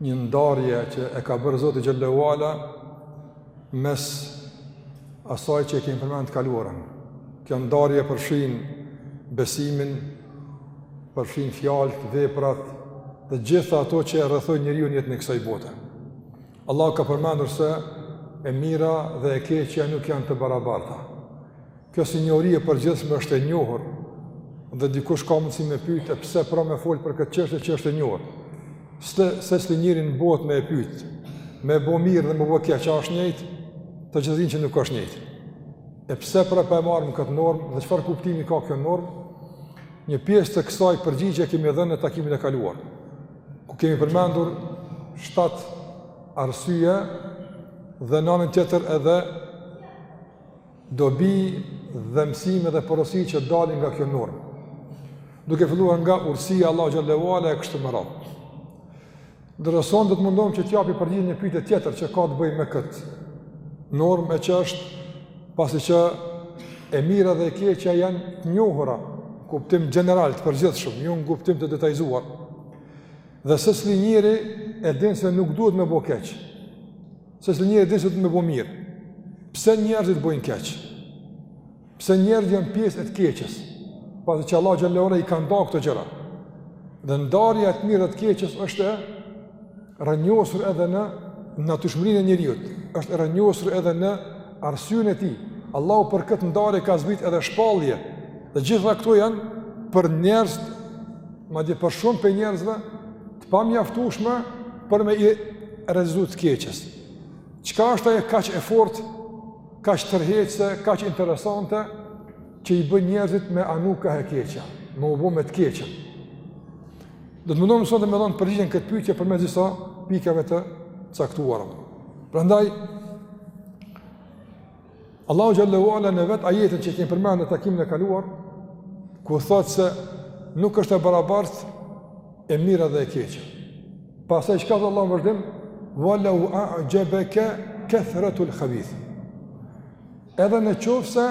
një ndarje që e ka bërë Zoti xhelle ue ala mes asaj që e kemi përmend të kaluarën. Kjo ndarje përfshin besimin, përfshin fjalët, veprat dhe gjitha ato që e rrethojnë njeriu në jetën e kësaj bote. Allah ka përmendur se e mira dhe e keqja nuk janë të barabarta. Kjo si njohuri e përgjithshme është e njohur dhe dikush ka mundësi me pyt e pse pra me fol për këtë çështje që është e njohur. Secilin njeri n'botë me e pyt, me bo mirë dhe me bo keq a është njëjtë, të gjithë thonë që nuk është njëjtë. E pse pra po e marrim këtë normë dhe çfarë kuptimi ka kjo normë, një pjesë të kësaj përgjigje kemi dhënë në takimin e kaluar, ku kemi përmendur shtatë arsye dhe në anën tjetër edhe dobi dhe mësime dhe porosi që dalin nga kjo normë. Duke filluar nga urësia e Allahut xhelle ue ala e kështu me radhë. Ndërsa sonte do të mundohem që t'japi përgjigje një pyetje tjetër që ka të bëjë me këtë normë, e që është pasi që e mira dhe e keqja janë të njohura, kuptim gjeneral, të përgjithshëm, jo në kuptim të detajzuar. Dhe secili njeri e din se nuk duhet me bo keq. Secili njeri e di se duhet me bo mirë. Pse njerëzit bojnë keq? Pse njerëzit janë pjesë e të keqes? Pasi që Allahu xhelle ue ala i ka nda këto gjëra. Dhe ndarja e të mirës dhe të keqes është e rrënjosur edhe në natyrshmërinë e njeriut. Është e rrënjosur edhe në arsyen e tij. Allahu për këtë ndarje ka zbrit edhe shpallje. Dhe gjitha këto janë për njerëzit, madje për shumë prej njerëzve, të pamjaftushme për me i rezistu të keqes. Çka është ajo kaq e fortë, kaq tërheqëse, kaq interesante, që i bën njerëzit me anu ka e keqja, me u bo me të keqën. Do të mundohem sonte me dhonë përgjigjen këtë pyetje përmes disa pikave të caktuara. Prandaj, Allahu xhelle ue ala në vetë ajetin që kemi përmendur në takimin e kaluar, ku thotë se nuk është e barabartë e mira dhe e keqja. Pastaj çka thotë Allahu n'vazhdim, "Walaw a'jabaka kathratu al-khabith." Edhe në qoftë se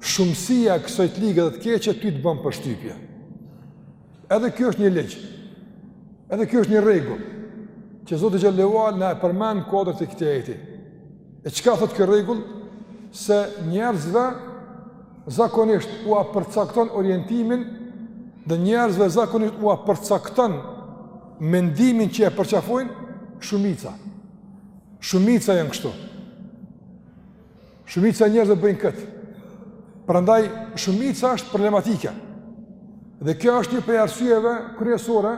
shumësia e kësaj të lige dhe të keqe ty të bën përshtypje. Edhe kjo është një ligj. Edhe kjo është një rregull që Zoti xhelle ue ala na e përmend n'kuadër të këtij ajeti. E çka thotë ky rregull se njerëzve zakonisht ua përcakton orientimin dhe njerëzve zakonisht ua përcakton mendimin që e përqafojnë shumica. Shumica janë kështu. Shumica e njerëzve bëjnë këtë. Prandaj shumica është problematike. Dhe kjo është një prej arsyeve kryesore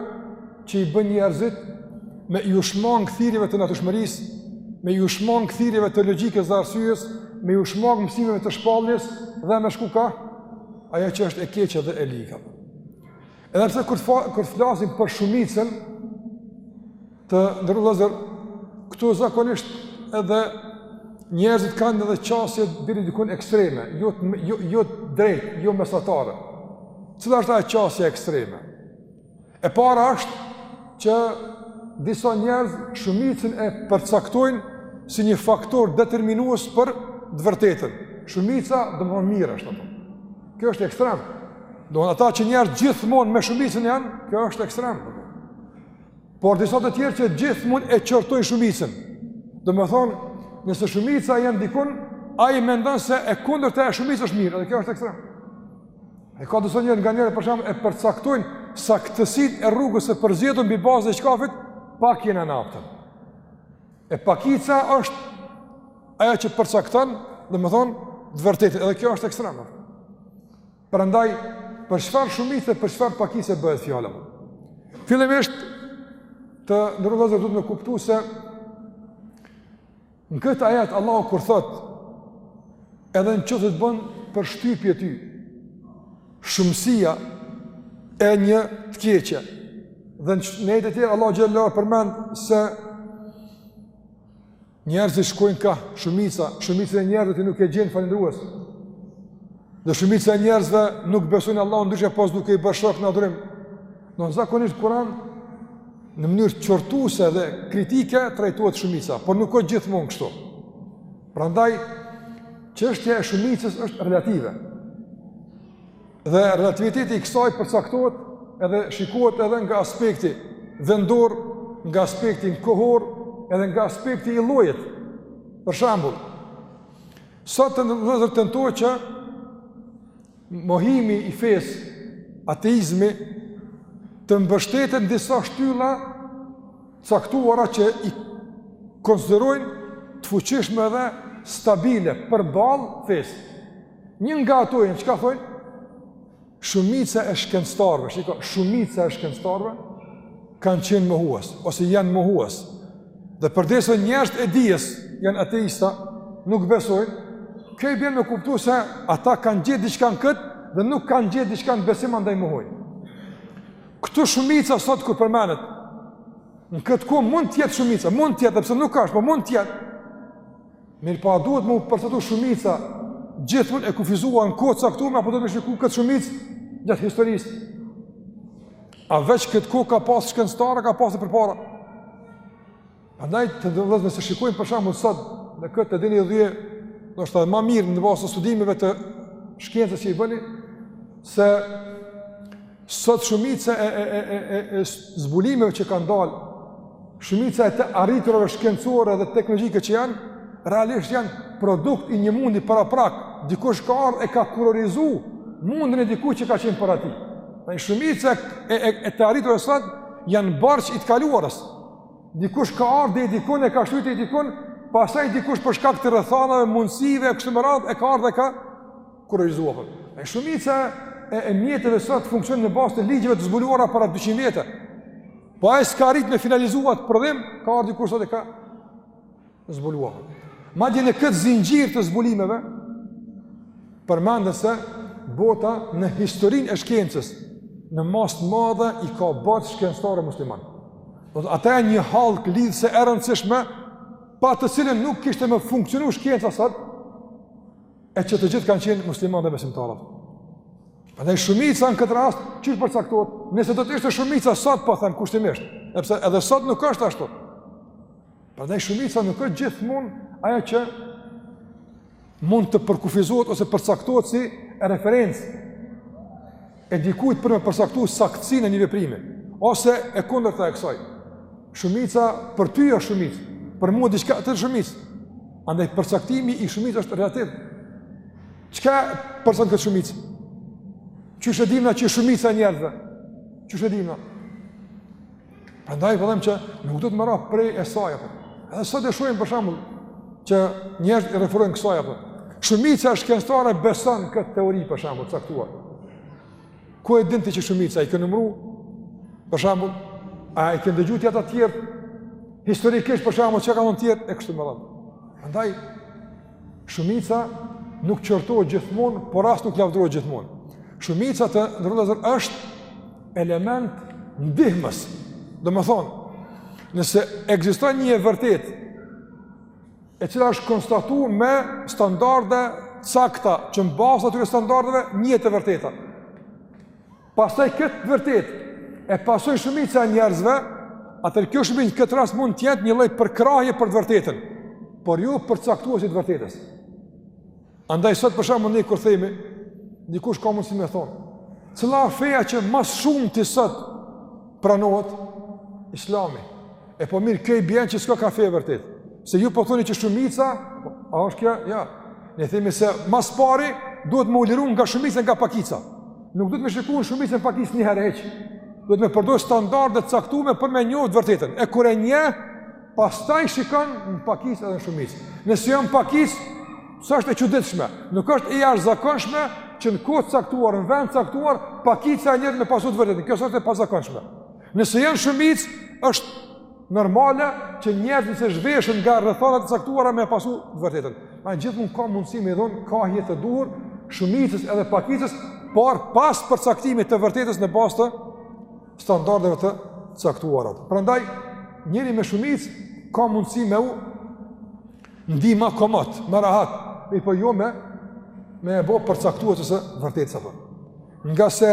që i bën njerëzit me ju shmang thirrjeve të natyrshmërisë, me ju shmang thirrjeve të logjikës dhe arsyes, me ju shmang mësimeve të shpalljes dhe me shku ka ajo që është e keqe dhe e ligë. Edhe pse kur të kur flasim për shumicën të nderuar vëllezër këtu zakonisht edhe njerëzit kanë edhe qasje deri diku ekstreme, jo jo jo drejt, jo mesatare. Cila është ajo qasje ekstreme? E para është që disa njerëz shumicën e përcaktojnë si një faktor determinues për të vërtetën. Shumica domethënë mirë është ato. Kjo është ekstrem. Domethënë ata që njerëz gjithmonë me shumicën janë, kjo është ekstrem. Por disa të tjerë që gjithmonë e qortojnë shumicën. Domethënë, nëse shumica janë dikun, ai mendon se e kundërta e shumicës është mirë, edhe kjo është ekstrem. E ka disa njerëz nganjëherë për shembull e përcaktojnë saktësinë e rrugës së përzgjedhur mbi bazën e çkafit, pak jena në aptën. E pakica është ajo që përcakton, domethënë, të vërtetën, edhe kjo është ekstrema. Prandaj, për çfarë shumice dhe për çfarë pakice bëhet fjalë. Fillimisht të nderuar vëllezër duhet me kuptu se në këtë ajet Allahu kur thotë edhe në qoftë të bën përshtypje ty, Shumësia e një të keqe. Dhe në ajete të tjera Allahu xhele ala përmend se njerëzit shkojnë ka shumica, shumicën e njerëzve ti nuk e gjen falënderues. Dhe shumica e njerëzve nuk besojnë Allahun ndryshe pos duke i bërë shok në adhurim. Domethënë zakonisht Kur'an në mënyrë qortuese dhe kritike trajtohet shumica, por nuk është gjithmonë kështu. Prandaj, çështja e shumicës është relative. Dhe relativiteti i kësaj përcaktohet edhe shikohet edhe nga aspekti vendor, nga aspekti kohor, edhe nga aspekti i llojit. Për shembull, sot të nderuar vëllezër tentohet që mohimi i fesë, ateizmi të mbështetet në disa shtylla caktuara që i konsiderojnë të fuqishme dhe stabile përballë fesë. Një nga ato janë çka thojnë? Shumica e shkencëtarëve, shiko, shumica e shkencëtarëve kanë qenë mohues, ose janë mohues. Dhe përderisa njerëzit e dijes janë ateista, nuk besojnë, kjo i bjenë me kuptu se ata kanë gjet diçka në këtë dhe nuk kanë gjet diçka në besim andaj mohojnë. Këtu shumica sot kur përmendet, në këtë kohë mund të jetë shumica, mund të jetë pse nuk asht, po mund të jetë. Mirëpo, duhet me u përcaktu shumica, gjithmonë e kufizuar në kohë të caktume, apo duhet me shiku këtë shumicë gjatë historisë. A veç këtë kohë ka pas shkencëtarë, ka pas e përpara. Andaj të ndershëm vëllezër nëse shikojmë për shembull sot në këtë të dini edhe ju, ndoshta ma mirë në bazë të studimeve të shkencës që i bëni se sot shumica e e e e e, e zbulimeve që kanë dalë, shumica e të arriturave shkencore dhe teknologjike që janë realisht janë produkt i një mundi paraprak, dikush ka ardhur e ka kurorizu mundin e dikujt që ka qenë para tij. Shumica e e, e të arriturave sot janë borxh i të kaluarës. Dikush ka ardhur deri dikun e ka shty deri dikun, pastaj dikush për shkak të rrethanave, mundësive kështu me radhë ka ardhur e ka kurorëzu. E shumica e, e mjeteve sot funksionon në bazë të ligjeve të zbuluara para 200 vjetëve. Po ai s'ka arrit me finalizu atë prodhim, ka ardhur dikush sot e ka Zbulu. Madje në këtë zinxhir të zbulimeve përmendet se bota në historinë e shkencës në masë të madhe i ka borxh shkencëtarëve musliman. Do të ata janë një hallk lidhëse e rëndësishme pa të cilën nuk kishte me funksionu shkenca sot, e që të gjithë kanë qenë muslimanë dhe besimtarë. Prandaj shumica në këtë rast qysh përcaktohet, nëse do të ishte shumica sot po them kushtimisht, sepse edhe sot nuk është ashtu. Prandaj shumica nuk është gjithmonë ajo që mund të përkufizohet ose përcaktohet si referencë e dikujt për me përcaktu saktësinë e një veprimi ose e kundërta e kësaj. Shumica për ty është shumicë, për mua diçka tjetër shumicë. Andaj përcaktimi i shumicës është relativ. Çka përcakton këtë shumicë? Qysh e dimë na që shumica e njerëzve? Qysh e dimë na? Prandaj vlen që nuk duhet me u rrejt prej e saj apo. Edhe sot e shohim për shembull që njerëz i referohen kësaj apo. Shumica e shkencëtarëve beson këtë teori për shembull të caktuar. Ku e din ti që shumica, i ke numëru? Për shembull, a i ke dëgju ti ata të tjerë? Historikisht për shembull çka kanë thënë të tjerë e kështu me radhë. Prandaj Shumica nuk qortohet gjithmonë, por as nuk lavdërohet gjithmonë. Shumica të ndershëm vëllezër është element ndihmës. Domethënë, nëse ekziston një e vërtetë e cila është konstatuar me standarde të sakta, që në bazë atyre standardeve njihet e vërteta. Pastaj këtë të vërtetë, e pasojnë shumica e njerëzve, atëherë kjo shumicë në këtë rast mund të jetë një lloj përkrahje për të vërtetën, por jo, jo përcaktues i të vërtetës. Andaj sot për shembull ne kur themi, dikush ka mundësi me thonë, cila feja që ma së shumti sot pranohet, islami. E po mirë, kjo i bjen që s'koka fe e vërtetë. Se ju po thoni që shumica, a është kjo? Jo. Ne themi se ma së pari duhet me u liru nga shumica nga pakica. Nuk duhet me shiku në shumicë, në pakicë një herë hiç. Duhet me përdor standarde të caktume për me njoftë të vërtetën. E kur e njeh, pastaj shikon në pakicë edhe në shumicë. Nëse janë pakicë, s'është e çuditshme, nuk është e jashtëzakonshme që në kohë të caktuar, në vend të caktuar, pakica njerëzve me pasu të vërtetën. Kjo s'është e pazakonshme. Nëse janë shumicë, është normale që njerëzit nëse zhveshen nga rrethana të caktuara me pasu të vërtetën. Pra gjithmonë ka mundësi me dhonë kahje të duhur shumicës edhe pakicës, por pas përcaktimit të vërtetës në bazë të standardeve të caktuara. Prandaj njeri me shumicë ka mundësi me u ndi ma komod, ma rahat, mirëpo jo me me e bo përcaktuese të së vërtetës. Ngase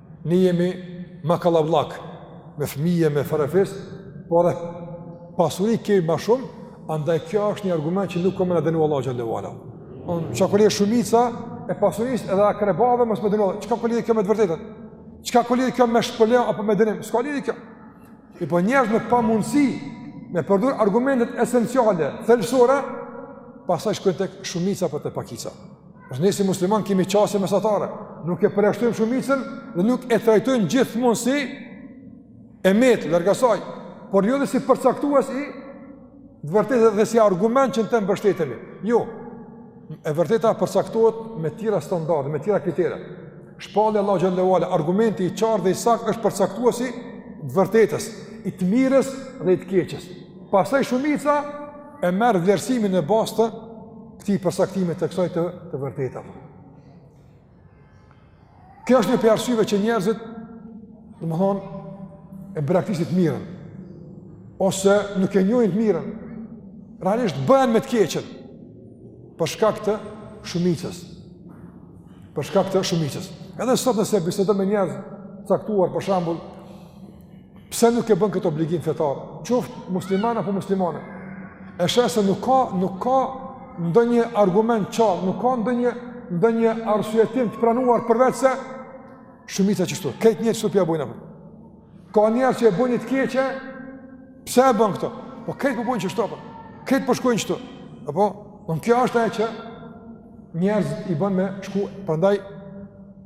Ne jemi ma kallabllak me fëmijë, me farefis, po edhe pasuri kemi ma shumë, andaj kjo është një argument që nuk ka me na dënu Allahu xhelle ve ala. Unë, çka ka lidhje shumica e pasurisë edhe akrabave mos me dënu Allahu, çka ka lidhje kjo me të vërtetën? Çka ka lidhje kjo me shpërblim apo me dënim? S'ka lidhje kjo. E po njerëz në pamundësi me përdor argumentet esenciale, thelbësore, pastaj shkojnë tek shumica apo te pakica. Është ne si musliman kemi qasje mesatare, nuk e përjashtojmë shumicën dhe nuk e trajtojmë gjithmonë si e metë, larg asaj, por jo edhe si përcaktues i të vërtetës dhe si argument që në të mbështetemi. Jo, e vërteta përcaktohet me tjera standarde, me tjera kritere. Shpallja e Allahut xhelle ve ala, argumenti i qartë dhe i saktë është përcaktues i të vërtetës, i të mirës dhe i të keqës. Pastaj shumica e merr vlerësimin në bazë të këtij përcaktimi të kësaj të të vërtete. Kjo është një prej arsyeve që njerëzit, domethonë, e braktisin të mirën, ose nuk e njohin të mirën, realisht bëhen me të keqen, për shkak të shumicës, për shkak të shumicës. Edhe sot nëse bisedon me njerëz të caktuar, për shembull, Pse nuk e bën këtë obligim fetar, qoftë musliman apo muslimane? E sheh se nuk ka nuk ka ndonjë argument të qartë, nuk ka ndonjë ndonjë arsyetim të pranuar përveç se shumica qështu. Krejt njerëzit kështu po ja bojnë apo. Ka njerëz që e bojnë të keqe Pse e bën këtë? Po krejt po bojnë kështu. Krejt po shkojnë këtu. Po kjo është ajo që njerëzit i bën me shku. Prandaj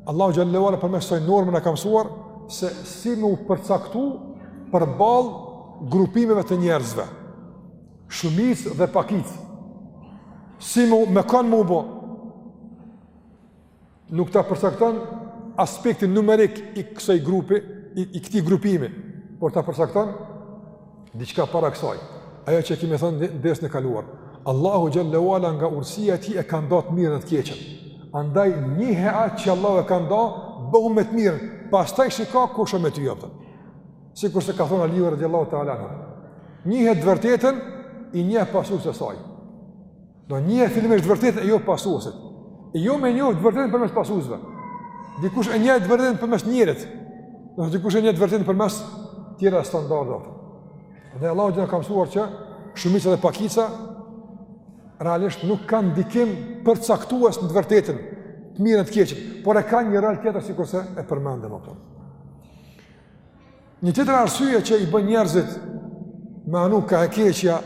Allahu xhelle ue ala përmes kësaj norme na ka mësuar se si me u përcaktu përballë grupimeve të njerëzve. Shumicë dhe pakicë. Si me, me kon me u bo? nuk ta përcakton aspektin numerik i kësaj grupi, i, i këtij grupimi, por ta përcakton diçka para kësaj. Ajo që e kemi thonë në dersin e kaluar. Allahu xhelle ue ala nga urtësia e tij e ka nda të mirën e të keqen. Andaj njihe atë që Allahu e ka nda, bohu me të mirën, pastaj shiko kush është me ty apo. Sikurse ka thonë Aliu radiallahu ta'ala anhu. Njihe të vërtetën, i njeh pasuesit e saj. Do njihe fillimisht të vërtetën e jo pasuesit. E jo me njoh të vërtetën përmes pasuesve. Dikush e njeh të vërtetën përmes njerit. Ose dikush e njeh të vërtetën përmes tjera standarde. Dhe Allahu xhelle na ka mësuar që shumica dhe pakica realisht nuk kanë ndikim përcaktues në të vërtetën, të mirën të keqen, por e kanë një rol tjetër sikurse e përmendëm. Apëton. Një tjetër arsye që i bën njerëzit me anu ka e keqja,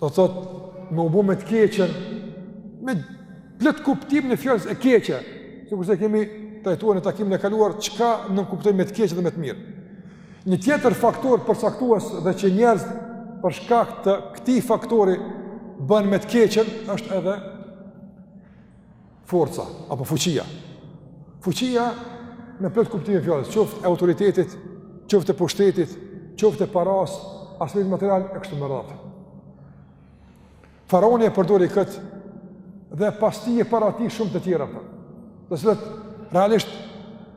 do thot me u bë me të keqen, me plot kuptimin e fjalës e keqe, sikurse kemi trajtuar në takimin e kaluar çka nënkuptojmë me të keqe dhe me të mirë. Një tjetër faktor përcaktues dhe që njerëzit për shkak të këtij faktori bën me të keqen është edhe forca apo fuqia. Fuqia me plot kuptimin e fjalës, qoftë e autoritetit, qoftë e pushtetit, qoftë e parasë, aspekt material e kështu me radhë. Faraoni e përdori këtë dhe pas tij e para tij shumë të tjerë po, të cilët realisht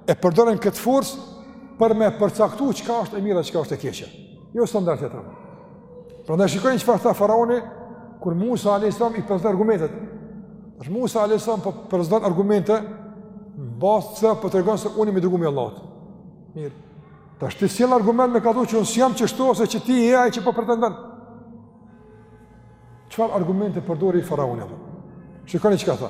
e përdorën këtë forcë për me përcaktu çka është e mira, çka është e keqja. Jo standardet apo. Prandaj shikoni çfarë tha faraoni, kur Musa a.s. i prezanton argumentet. Dhe Musa a.s. po prezanton argumente, në bazë të, po po tregon se unë jam i dërguari i Allahut. Mirë. Tash ti sjell argument me ka du që unë si jam kështu ose që ti je ai që po pretendon. Çfarë argumente përdori faraoni? Shikoni çka tha.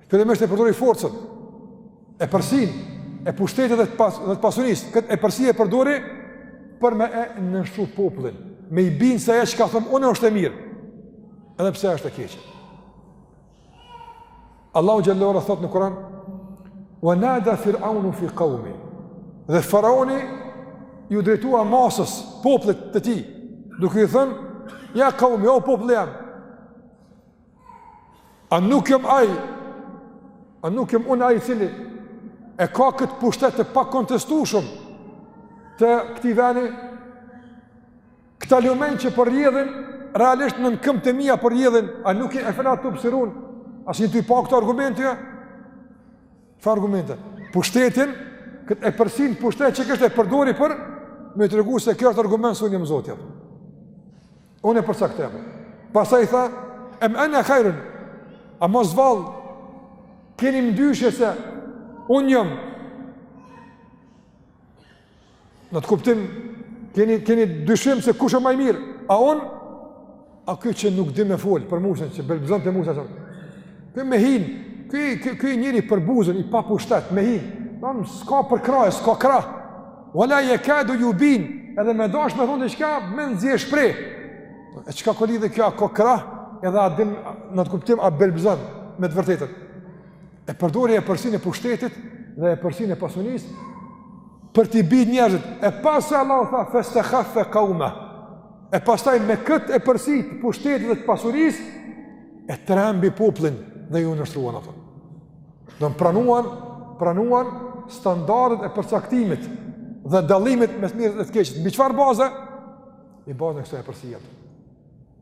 Fillimisht e përdori forcën, epërsinë, e pushtetit dhe të, pas, dhe të pasunisë, këtë epërsi e përdori për me e nënshtru popullin, me i bind se ajo çka thom unë është e mirë, edhe pse është e keqe. Allahu xhelle ue ala thotë në Kuran, wa nada fir'aunu fi qaumi dhe faraoni iu drejtua masës, popullit të tij duke i thënë ja qaumi o populli jem A nuk jam ai? A nuk jam unë ai i cili e ka këtë pushtet të pakontestushëm të këtij veni? Këta lumenj që po rrjedhin realisht nën këmbët e mia po rrjedhin, a nuk efela tubsirun? A s'jeni t'i pa këto argumente? Çfarë argumente? Pushtetin këtë epërsinë pushtet që është e përdori për me tregu se kjo është argument se unë jam zot a. Unë e përcaktoj. Pastaj tha, "Em ene hajrun?" A mos vallë, keni mdyshje se unë jam në atë kuptim keni keni dyshim se kush është ma i mirë a un a ky që nuk di me fol për Musën që belbëzonte Musa atë ky mehin ky ky ky njeri i përbuzun i papushtet mehin dmth s'ka përkrahje s'ka krah We la jekadu jubin, edhe me dash me thonë diçka, me nxjerr shpreh. E çka ko lidhe kjo, ko krah, edhe a din, në atë kuptim, a belbëzon, me të vërtetën. E përdori epërsinë e pushtetit, dhe epërsinë e pasurisë, për t'i bind njerëzit. E pastaj Allahu tha, festekhaffe kaumehu. E pastaj me këtë epërsi të pushtetit dhe të pasurisë, e trembi popullin dhe iu nënshtruan ata. Domethënë pranuan, pranuan standardet e përcaktimit dhe dallimit mes të mirës e të keqes. Mbi çfarë baze? Mbi bazën e kësaj epërsie.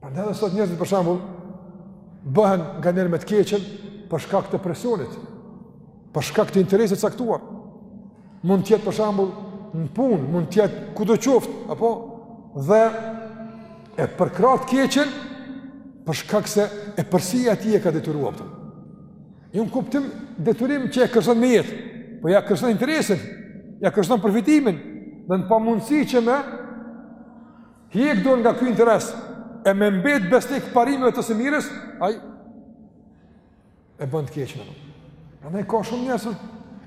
Prandaj edhe sot njerëzit për shembull, bëhen nganjëherë me të keqen për shkak të presionit, për shkak të interesit të caktuar. Mund të jetë për shembull në punë, mund të jetë kudo qoftë, apo? Dhe e përkrah të keqen për shkak se epërsia e tij e ka detyruar për Jo në kuptim detyrim që e kërcënon me jetë, po ia kërcënon interesin, ia kërcënon përfitimin, dhe në pamundësi që me hjek dorë nga ky interes, e me mbet besnik parimeve të së mirës, ai e bën të keqen. Prandaj ka shumë njerëz,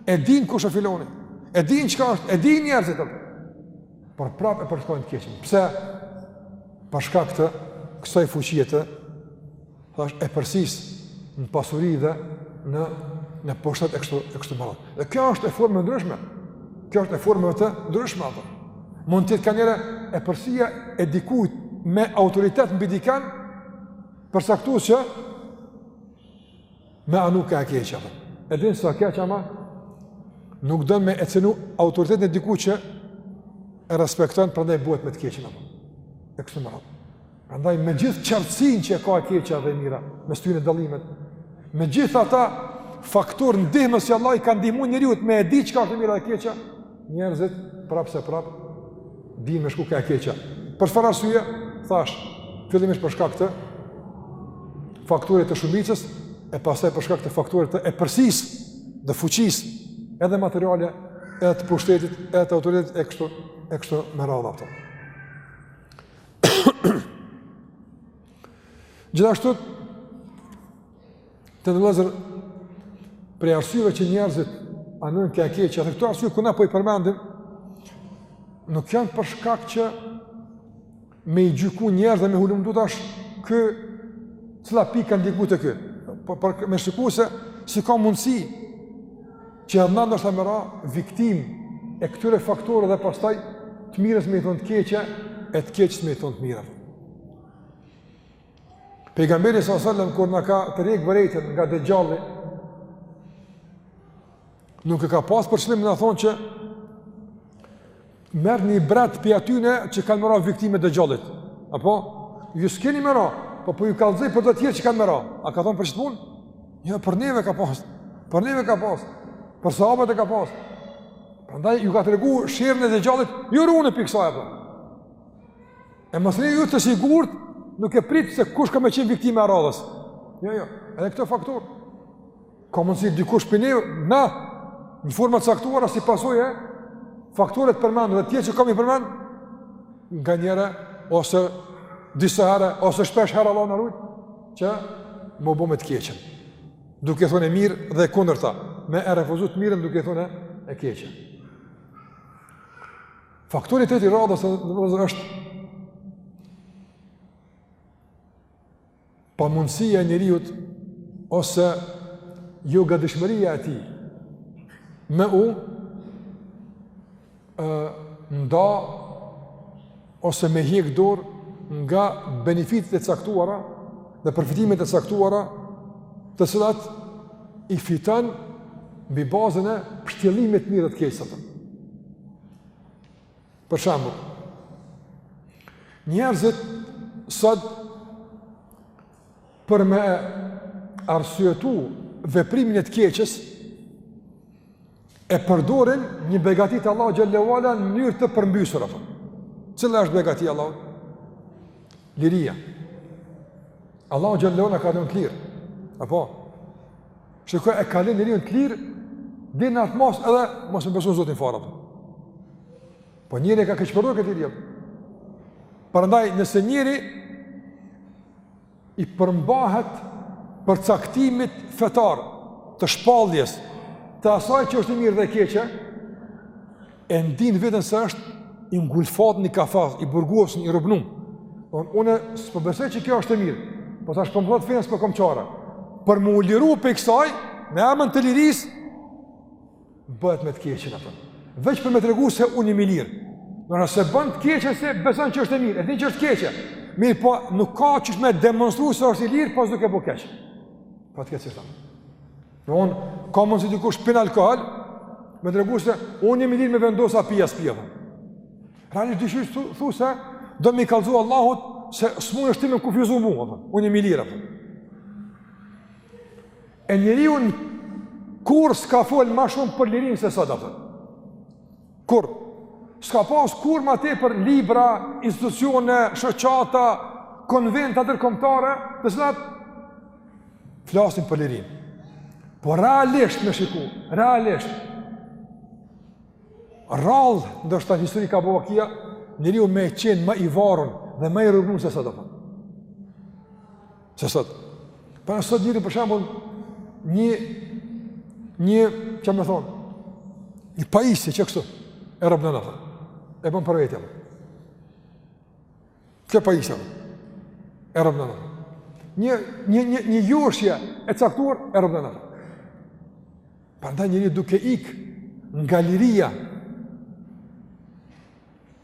e dinë kush është filani, e dinë çka është, e dinë njerëzit, por prap e përkrahin të keqen. Pse? Për shkak të kësaj fuqie të thash epërsisë në pasuri dhe në në pushtet e kështu e kështu me radhë. Dhe kjo është e formave të ndryshme. Kjo është e formave të ndryshme apo. Mund të jetë kanjëherë epërsia e dikujt me autoritet mbi dikënd përcaktuese që me anu kah e keqja apo. E din se a keq ama nuk do me e cenu autoritetin e dikujt që e respekton prandaj bëhet me të keqen apo. E kështu me radhë. Andaj me gjithë qartësinë që ka e keqja dhe e mira, me shtyllën e dallimit, me gjithë ata faktorë ndihmës që Allah i ka ndihmu njeriut me e dit çka asht e mira e keqja, njerëzit prapë se prapë, din me shku ka e keqja. Për çfarë arsye, thashë, fillimisht për shkak të faktorit të shumicës, e pastaj për shkak të faktorit të epërsisë dhe fuqisë, edhe materiale, edhe të pushtetit, edhe të autoritetit, e kështu, e kështu me radhë, apo. Gjithashtu, të dashur vëllezër, prej arsyve që njerëzit anojnë ka e keqja, dhe këto arsye kur na po i përmendim, nuk janë për shkak që me i gjyku njerëz dhe me hulumtu tash ky, cila pikë ka ndiku te ky. Po, po, me shiku se si ka mundësi Që edhe na ndoshta me ra viktimë e këtyre faktorëve dhe pastaj të mirës me i thonë të keqe e të keqës me i thonë të mirë. Pejgamberi s.a.s. kur na ka tërhjek vërejtën nga Dexhalli, nuk e ka pas për qëllim me na thonë që Merrni ibret prej atyne që kanë me ra viktimë e Dexhallit. Apo? Ju s'keni me ra, po po ju kallëzoj për do tjerë që kanë me ra. A ka thonë për qët punë? Jo, jo, për neve e ka pasë. Për neve e ka pasë. Për sahabët e ka pasë. Prandaj ju ka tregu sherrin e Dexhallit, ju rrunu prej kësaj, apo? E mos rrini ju të sigurt, nuk e prit se kush ka me qenë viktima e radhës. Jo, jo, jo, jo, edhe këto faktorë. Ka mundësi dikush prej neve, në forma të caktuara si pasojë e faktorëve të përmendur dhe tjerë që kam me i përmend, nganjëherë, ose disa herë, ose shpesh herë Allahu na rujtë, që me u bo me të keqen. Duke thonë e mirë dhe e kundërta, me e refuzu të mirën duke thonë e keqe. Faktori tjetër i radhës vëllezër është pamundësia e njeriut ose jo gadishmëria e tij me u, ë, nda ose me hjek dorë nga benefitet e caktuara dhe përfitimet e caktuara të cilat i fiton mbi bazën e pështjellimit të të mirave e të këqijave. Për shembull, njerëzit sot për me arsyetu veprimin e të keqës e përdorin një begati të Allahut xhel-le ue ala në mënyrë të përmbysur apo. Cila është begatia e Allahut? Liria. Allahu xhel-le ue ala ka lonë të lirë. Apo Shiko, e ka lon njeriun të lirë, deri në atë masë edhe mos me besu në Zotin fare. Po njeri e ka keqpërdor këtë liri, apo. Prandaj, nëse njeri i përmbahet përcaktimit fetar të shpalljes, të asaj që është i mirë dhe keqe, e ndin veten se është i ngulfat në kafaz, i burgosun, i robnum. Domethon unë s'po besoj që kjo është e mirë. Po tash po mbot fjalës po s'kom çare. Për me u liru prej kësaj, në emën të lirisë bëhet me të keqe apo. Veç për me tregu se unë jam i lirë. Do na se bën të keqen se beson që është e mirë, e din që është e keqe. Mirëpo nuk ka qysh me demonstru se është i lirë, pos duke bo keq. Po të keqe thon. Domethon, ka mund si dikush pin alkohol, me tregu se unë jam i lirë me vendos a pi a s'pi, a. Realisht dyshysh thu, thu se do me i kallzu Allahut se s'munesh ti me më kufizu mu, apo. Unë jam i lirë. Apo. E njeriu kurrë s'ka folë ma shumë për lirinë se sot, apo. Kurrë s'ka pas kurrë ma tepër libra, institucione, shoqata, konventa ndërkombëtare, të cilat flasin për lirinë. Po realisht me shiku, realisht, rrallë, ndoshta në histori ka bo vaki, a, njeriu me qenë ma i varun dhe ma i robnun se sot, apo. Se sot, për sot njeri për shembull një një domethon, një pajisje qështu e robnon atë. E bën për vete. Kjo pajisje. E robnon atë. Një një një një joshje e caktuar e robnon atë. Prandaj njeri duke ik nga liria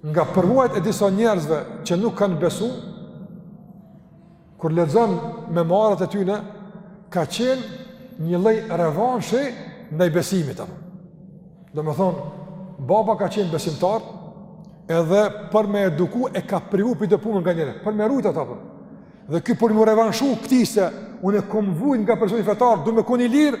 Nga përvojat e disa njerëzve që nuk kanë besu, kur lexon memoaret e tyne, ka qenë një lloj revanshi ndaj besimit. Domethonë, baba ka qenë besimtar, edhe për me eduku e ka privu prej do punëve nganjëherë, për me rujtë atë, apo. Dhe ky për me iu revanshu këtij se unë e kom vujt nga personi fetar, du me kon i lirë,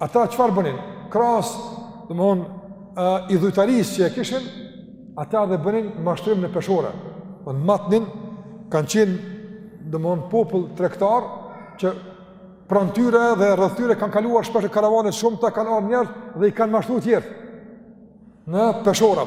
Ata çfarë bënin? Krahas, domthon, idhujtarisë që e kishin, ata edhe bënin mashtrim në peshore. Po matnin kanë qenë domthon popull tregtar që pranë tyre dhe rreth tyre kanë kaluar shpesh karavanet e shumta, kanë ardhur njerëz dhe i kanë mashtruar tjerët në peshore.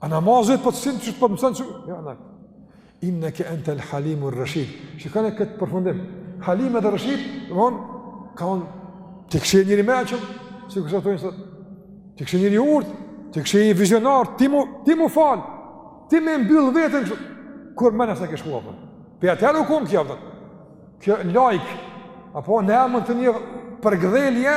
A namazit për po të thon që të për po mësën që... Jo, ja. Inneke entel halimu rreshid. Shikone këtë përfundim. Halim edhe reshid, domethon, ka thon, ti ke qenë njeri i mençëm, si kishte thon sot, ti ke qenë njeri i urt, ti ke qenë një vizionar, ti mu, ti mu fal, ti me mbyllë vetën, që... kur mene se kështë kuapën. Për atë herë u konë kja, dhe. kjo lajk', apo në emën të një përgdhelje,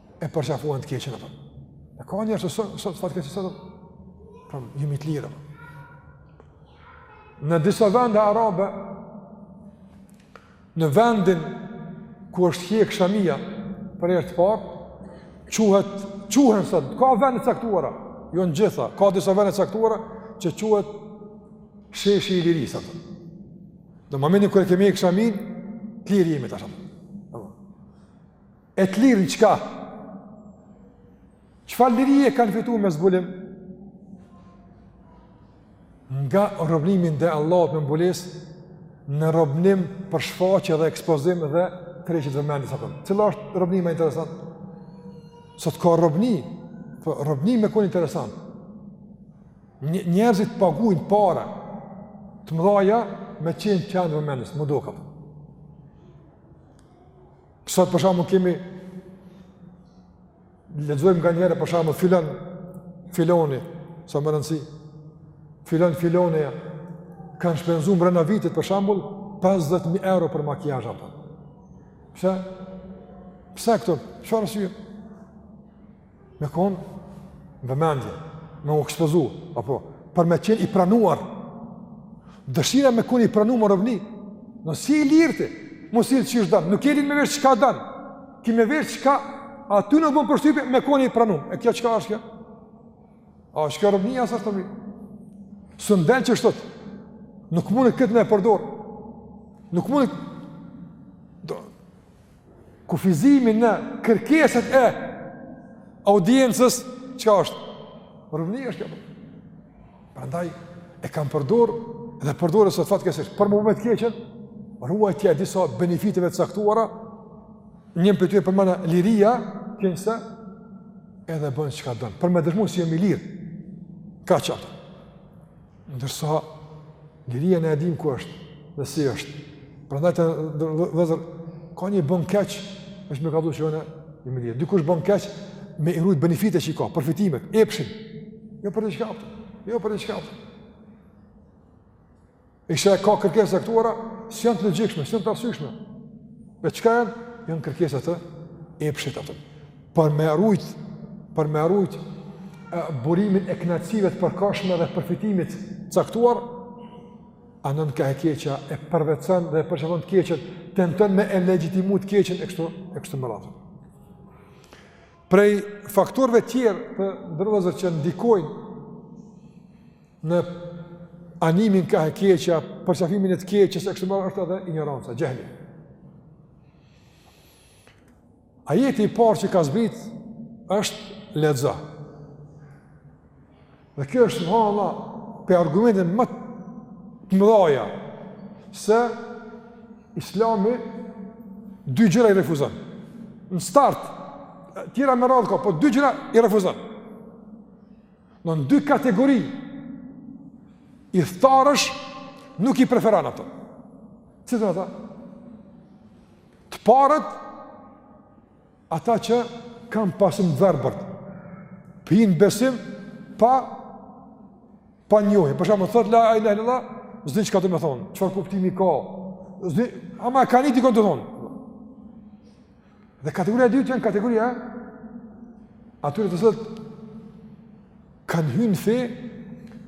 e përqafuan të keqen apo. E ka njerëz që sot sot fatkeqësisht. Po jemi të lirë. Në disa vende arabe në vendin ku është hek shamia për herë t'parë, quhet quhen sot ka vende të caktuara, jo në t'gjitha, ka disa vende të caktuara që quhet sheshi i lirisë atë. Në momentin kur e kemi hek shamin, t'lirë jemi tash. E të lirë në çka? Çfarë lirije kanë fitu me zbulim? Nga robnimi ndaj Allahut me mbulis, në robnim për shfaqje dhe ekspozim dhe tërheqje t'vëmendjes atëm. Cila është robni ma interesant? Sot ka robni, po robni me kon interesant. Njerëzit pagujnë para, të mëdhaja me qenë qendër e vëmendjes, m'u duk apo. Sot për shembull kemi lexojmë nganjëherë për shembull filon filoni, s'a me rëndësi. Filon filonia kanë shpenzu mrena vitit për shembull 50000 euro për makijazh apo. Pse? Pse këto? Çfarë sjell? Me kon vëmendje, me u ekspozu, apo për me qenë i pranuar. Dëshira me kon i pranum robni, nuk je i lirë ti, me vesh çka don, nuk je i lirë me vesh çka don, ki me vesh çka atyne u bon përshtypje, me kon i pranum. E kjo çka është kjo? A është kjo robni, a s'është robni? S'mun del qështu, nuk mun këtë me e përdor, nuk mun, Kufizimi në kërkesat e audiencës çka është? Robni është kjo. Prandaj e kanë përdor dhe përdoret sot fatkeqësisht për me bë të keqen, ruajtja e disa benefiteve të caktuara, një prej tyre përmenëm liria, kinse edhe bën çka don. Për me dëshmu se jam i lirë. Ka çfarë? Ndërsa, liria ne e dimë ku është, dhe si është. Prandaj vëllezër, ka një bën keq, veç me kallxu që janë, jemi t'lirë. Dikush bën keq, me i rujt benefitet që i ka, përfitimet, epshin. Jo për diçka për, jo për diçka tjetër. Sepse ka kërkesa t'caktuara, s'janë të logjikshme, s'janë të arsyeshme. E çka janë, janë kërkesa të epshit atëm. për me rujt, për me rujt burimin e knaqsive të përkohshme dhe përfitimit caktuar, anon ka e keqja, e përvetson dhe e përqafon të keqen, tenton me e legjitimu të keqen, e kështu, e kështu me radhë. Prej faktorve tjerë të nderuar vllezër që ndikojnë në animin ka e keqja, përqafimin e të keqes, e kështu me radhë, është edhe injoranca, xhehli. Ajeti i parë që ka zbrit është lexo. Dhe kjo është subhanallah prej argumenteve më të mëdha se Islami dy gjëra i refuzon. Në start, tjera me radhë ka, po dy gjëra i refuzon. Domethanë dy kategori ithtarësh nuk i preferon ato. Cilët janë ata? Të parët, ata që kanë pasim të verbërt, kanë besim pa, pa njohuri. Për shembull, thot la ilahe illallah, s'di çka do me thonë, çfarë kuptimi ka, s'di, ama e ka ni dikon tu thonë. Dhe kategoria e dytë janë kategoria, atyre të cilët, kanë hynë n'fe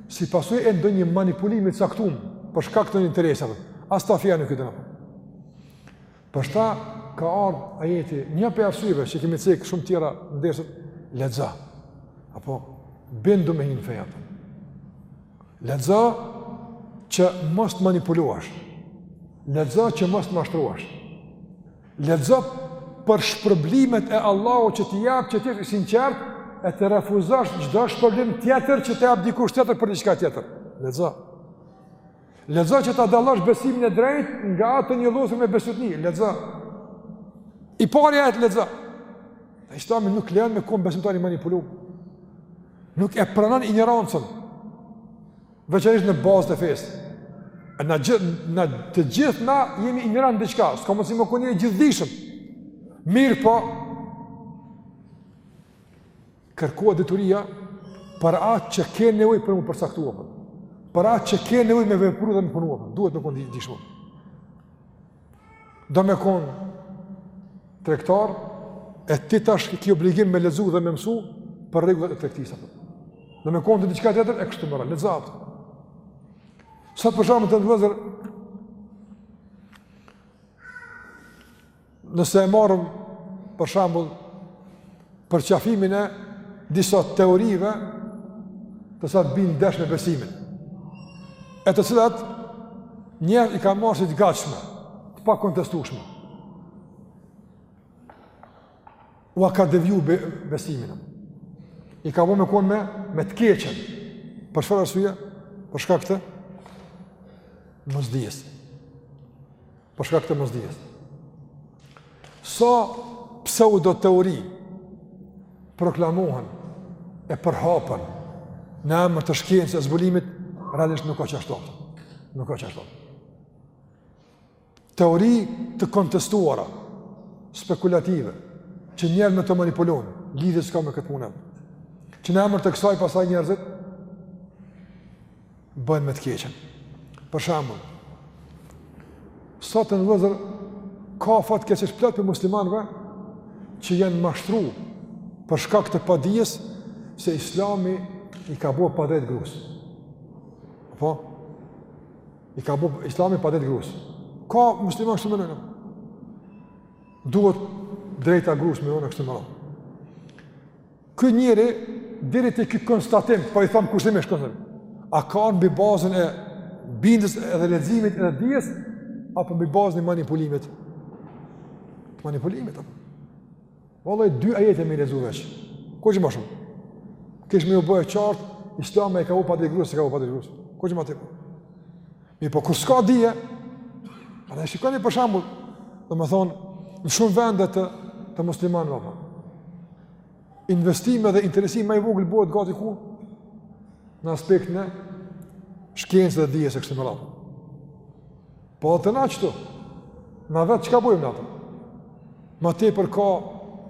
si pasoj e ndonjë manipulimi të caktum për shkak të interesave. As ata feja nuk i don, për qata ka ardhë ajeti një prej arsyeve që kemi cekë shumë tjera normalisht, lexo apo bindu me hi n'fe, apo lexo që mos të manipuluash, lexo që mos të mashtruash Lexo për shpërblimet e Allahut që t'i jap që të jesh i sinqert e të refuzosh çdo shpërblim tjetër që të jap dikush tjetër për diçka tjetër. Lexo. Lexo që ta dallosh besimin e drejtë nga ai i ndotur me bestytni. Lexo. I pari ajet lexo. Dhe islami nuk lejon me kon besimtari i manipulum. Nuk e pranon injorancën. Veçanërisht në bazat e fesë. Në, gjith, në të gjithë na jemi injorant në diçka, s'ka munsi me kon i gjithdishëm. Mirëpo, kërkoja dituria për atë që ke nevoj për me përcaktu apo. Për atë që ke nevoj me vepru dhe me punu apo. Duhet me kon i dishëm. do me kon tregtar e ti tash ke ki obligim me lexu dhe me mësu për rregullat e tregtisë apo. Do me kon ti diçka tjetër e kështu me radhë. Lexo atë. Sot për shembull, të nderuar vllezër, Nëse e marrëm për shembull përqafimin e disa teorive të cilat bijnë ndesh me besimin. E të cilat njeri i ka marrë si të gatshme, të pakontestushme. Ua ka deviju be, besimin. I ka bo me kanë me, me të keqen. Për çfarë arsyje? Për shkak të mosdijes. për shkak të mosdijes. Sa pseudoteori proklamohen e përhapen në emër të shkencës e zbulimit, realisht nuk ka qashtu. Nuk ka qashtu. Teori të kontestuara, spekulative, që njeri me të manipulu, lidhje s'ka me këtë punë. Që në emër të kësaj pastaj njerëzit, bëjnë me të keqen. Për shembull, sot në vëzër ka fatkeqësisht plot pi muslimanëve që janë mashtru për shkak të padijes se Islami i ka bo padrejtë grus. Po. I ka bo Islami padrejtë grus. Ka muslimanë kështu mendojnë. Duhet drejta grus me ona, kështu me radhë. Ky njeri deri te ky konstatim, po i tham kushtimisht këtë. A ka ardh mbi bazën e bindjes edhe leximit edhe dijes apo mbi bazën e manipulimit? Manipulimit. Vallai dy ajete me i lexu veç. Kurgjë ma shumë? Kish me iu bo e qartë, Islami i ka bo padrejtë grus, s'i ka bo padrejtë grus. Ku që më atë? Mirëpo kur s'ka dije, edhe shikoni për shembull, domethonë, në shumë vende të, të muslimanëve. Investime dhe interesim ma i vogël bohet gati ku? Në aspektin e shkencës dhe dijes e kështu me radhë. Po dhe të na qëtu, na vetë çka bojmë në atë? Ma tepër ka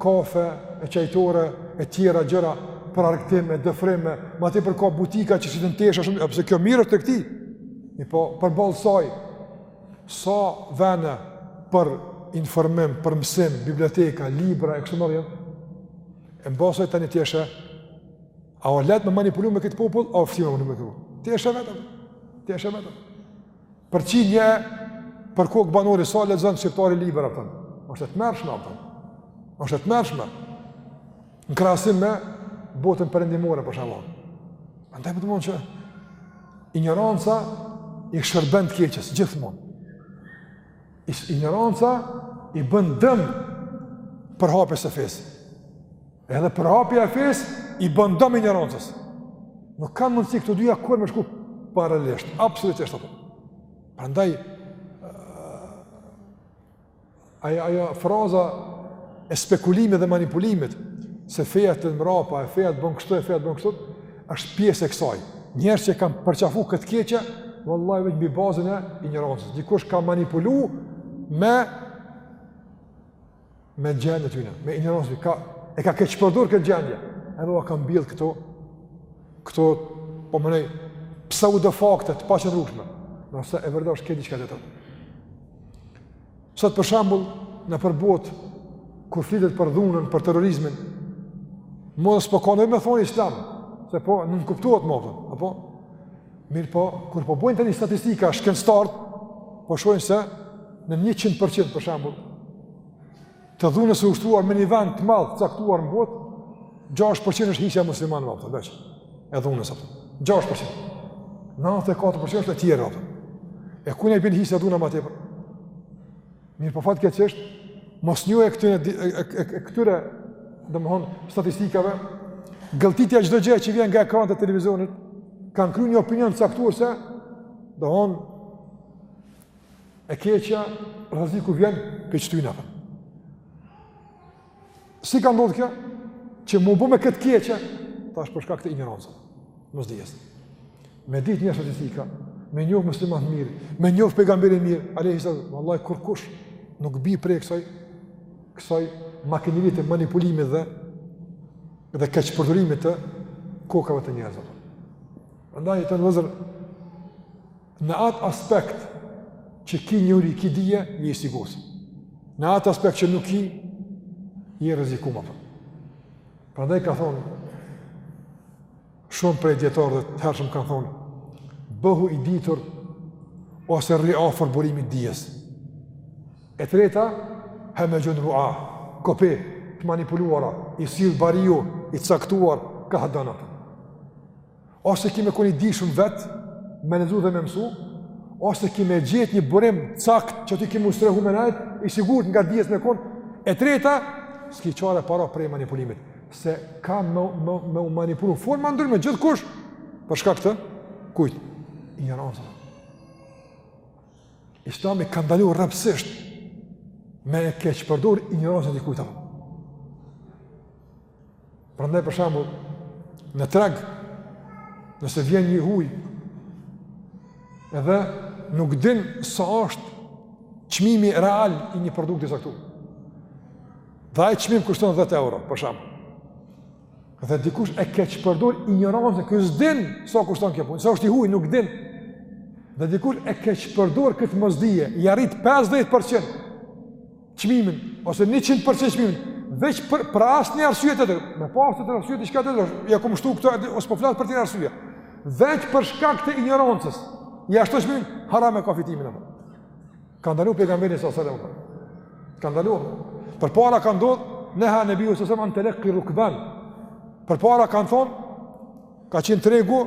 kafe, e çajtore, e tjera gjëra për argëtim e dëfrim, ma tepër ka butika që shiten tesha shumë, pse kjo mirë është të ketë, po përballë saj, sa vene për informim, për mësim, biblioteka, libra, e kështu me radhë, e mbas asaj tani teshe, a o lehtë me manipulu me këtë popull, a o fshtirë me manipulu me këtë popull, ti e sheh vetë, ti e sheh vetë. Përqindje për kokë banori sa lexon shqiptari libër atë. Është e tmerrshme atë. Është e tmerrshme. Në krahasim me botën perëndimore për shembull. Andaj po thom që injoranca i shërben të keqes gjithmonë. Injoranca i bën dëm përhapjes së fesë. Edhe përhapja e fesë i bën dëm injorancës. Nuk kanë mundësi këto dyja kurr me shku paralelisht, absolutisht apo. Prandaj ajo ajo fraza e spekulimit dhe manipulimit se feja të mrapa, e feja të bën kështu, e feja të bën kështu, është pjesë e kësaj. Njerëz që kanë përqafuar këtë keqja, vallahi vetëm mbi bazën e injorancës. Dikush ka manipuluar me me gjendjen e tyne, me injorancë, ka, e ka keqpërdor këtë gjendje, edhe ua ka mbjellë këto, këto, po mendoj, pseudofakte të paqëndrueshme, nëse e vërdo është këti që ka të tërë. Sot për shambull, nëpër botë, kur flitet për dhunën, për terrorizmin, më s'po ka nevojë me thonë islam, se po nënkuptohet më dhe, apo? Mirëpo, kur po bojnë tani statistika shkencëtarët, po shohin se në 100% për shambull, të dhunës së ushtruar me një vend të madh të caktuar në botë, 6% është hisja muslimanëve, apo, veç, e dhunës, apo, 6%. 94% është e tjerëve, apo. E kujna i bjen hisja dhuna ma tepër? Mirëpo fatkeqësisht, mosnjohja e këtyre, e, e, e këtyre domethonë, statistikave, gëltitja çdo gjë që vjen nga ekranët e televizionit, kanë kriju një opinion të caktuar se, domethonë, e keqja, rreziku vjen prej qëtyne. Si ka ndodhë kjo? Që m'u bo me këtë keqe, tash për shkak të injorancës, mosdijes. Me ditë njeri statistika, me njohë muslimant mirë, me njohë pejgamberin mirë, alejhi selam, vallahi, kurrkush nuk bi pre e kësaj, kësaj makinerie të manipulimit dhe, dhe keqpërdorimit të kokave të njerëzve. Andaj, të nderuar vllezër, Në atë aspekt që ki njohuri, ki dije, je i sigurt. Në atë aspekt që nuk ki, je i rrezikum, apo. Prandaj ka thonë, shumë prej dijetarëve të hershëm kanë thonë, bëhu i ditur, ose rri afër burimit të dijes. E treta, he me gjënë rua, kope të manipuluara, i sill bariu, i caktuar, kah të don Ose ki me kon i dijshëm vetë, me lexu dhe me mësu, ose ki me gjetë një burim cakt që aty ki me u strehu me nejt, i sigurt nga dija me konë, e treta, s'ki çare pa ra pre e manipulimit, se ka me, me, me u manipulu, forma ndryshme, gjithkush, për shkak të kujt, injorancës. Islami ka ndalu rreptësisht, me e keqpërdor injorancën e dikujt. Prandaj për shembull, në treg, nëse vjen një huj, edhe nuk din sa është çmimi real i një produkti t'caktum. Dhe ai çmim kushton 10 euro, për shembull. Dhe dikush e keqpërdor injorancën e, ky s'din sa kushton kjo punë, sa është i huj, nuk din. Dhe dikush e keqpërdor këtë mosdije, i arrit 50%. çmimin ose 100% çmimin, veç për për asnjë arsye tjetër. Me pas tjetër arsye diçka tjetër, ja kom shtu këto ose po flas për tjetër arsye. Veç për shkak të injorancës. Ja ka shtu çmimin haram e ka fitimin apo. Ka ndalu pejgamberi sa selam. Ka ndalu. Përpara ka ndodh neha nebiu sa selam an telekki rukban. Përpara kan thon ka qen tregu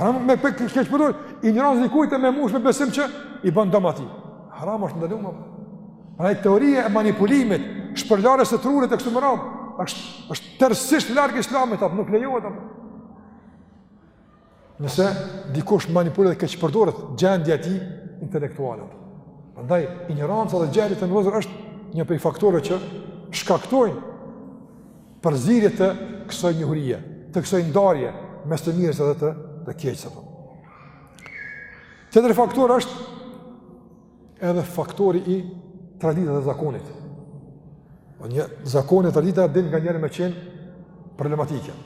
Haram me keqpërdor injorancën e dikujt e me mush me besim që i bën dëm atij. Haram është ndaluar. Pra e teoria e manipulimit, shpërlarjes së trurit e kështu me radhë, është është tërësisht larg islamit, apo nuk lejohet apo. Nëse dikush manipulohet, keqpërdoret gjendja e tij intelektuale. Prandaj injoranca dhe gjendja e të është një prej faktorëve që shkaktojnë përzierje të kësaj njohurie, të kësaj ndarje mes të mirës edhe të të keqes apo. Tjetër faktor është edhe faktori i traditës dhe zakonit. Po një zakoni e tradita din nganjëherë me qenë problematike.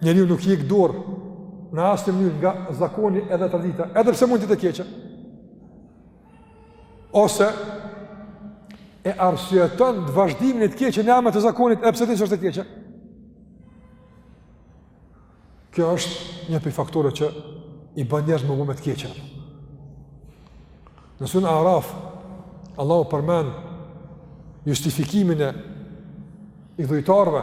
Njeriu nuk hjek dorë në asnjë mënyrë nga zakoni edhe tradita, edhe pse mund të jetë e keqe. ose e arsyeton vazhdimin e të keqes në emër të zakonit, edhe pse e din që është e keqe? Kjo është një prej faktorëve që i bën njerëzit me bo të keqen. Në suren Araf, Allahu përmend justifikimin e idhujtarëve,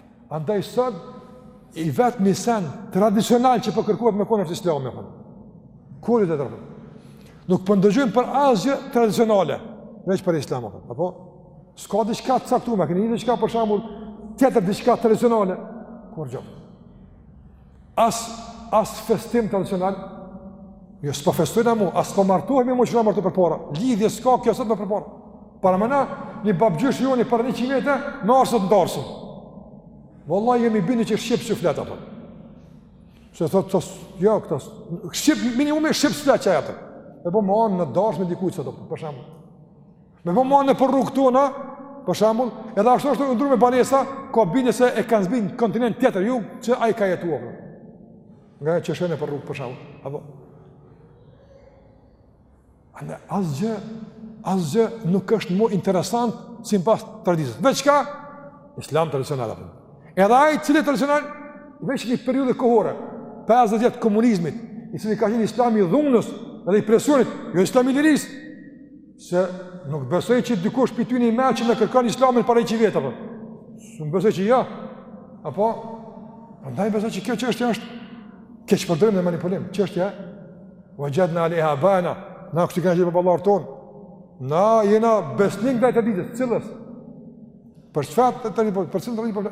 Andaj sot i vetmi sen tradicional që po kërkohet me konë është islami, apo. Kurgjo tjetër, Nuk po ndëgjojmë për asgjë tradicionale, veç për islam, apo? S'ka diçka të caktume, me kon diçka për shembull, tjetër diçka tradicionale, kurgjo, apo. As as festim tradicional. Jo s'po festojna mo, as po martohemi mo qysh jena martu përpara. Lidhje s'ka kjo sot me përpara. Paramendo, një babgjysh joni para njëqind vjete, me ardh sot n'darsëm. Vëllaj, jemi bind që shqip s'flet, apo. Se thot, thot, ja, këta, shqip, minimumi shqip s'flet që ajo, apo. E po me ardh në darsëm të dikujtë, sot, për shembull. Me po ma nëpër rrugë tona, për shembull, edhe ashtu është në ndru me banesa, ka bini se e kanë zbi në kontinent tjetër ju, që ai ka jetu okra. Nga e që sheh nëpër rrugë, për shembull. Apo? Ane, asgjë, asgjë nuk është më interesant, sipas traditës. Veç ka, islam tradicional, apo? Edhe ai cili tradicional, veç një periudhë kohore, 50 vjet e komunizmit, i cili ka qenë islami i dhunës edhe i presionit, jo islami i lirisë, Se nuk besoj që dikush prej tyne me që në kërkon islamin para qind vjete, apo? Nuk besoj që ja, apo? Prandaj besoj që kjo çështja është keqpërdorim dhe manipulim, çështja e? Vexhedna alejha abana, na kështu i kena gjet baballarët tonë, na jena besnik ndaj traditës, cilës? Për çfarë të të një për, për cilën të një për,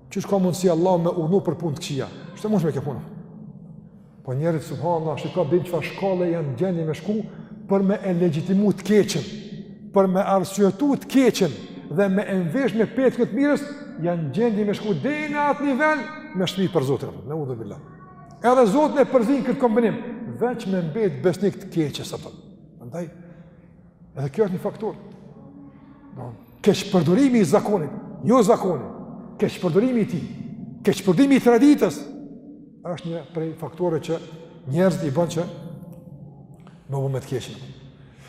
Qysh ka mundësi Allahu me urdhnu për punë të këqija? Është e mundshme kjo punë? Po njerëzit, subhanallah, shiko deri n'çfarë shkale janë gjendje me shku për me e legjitimu të keqen, për me arsyetu të keqen dhe me e mvesh me petk të mirës, janë gjendje me shku deri në atë nivel me shpif për Zotin. Neudhubilah. Edhe Zotin e përzin këtë kombinim, veç me mbet besnik të keqes, kupton. Prandaj, Edhe kjo është një faktor. Do, keqpërdorimi i zakonit, jo zakoni, keqpërdorimi i tij, keqpërdorimi i traditës është një prej faktorëve që njerëzit i bën që me bo të keqen.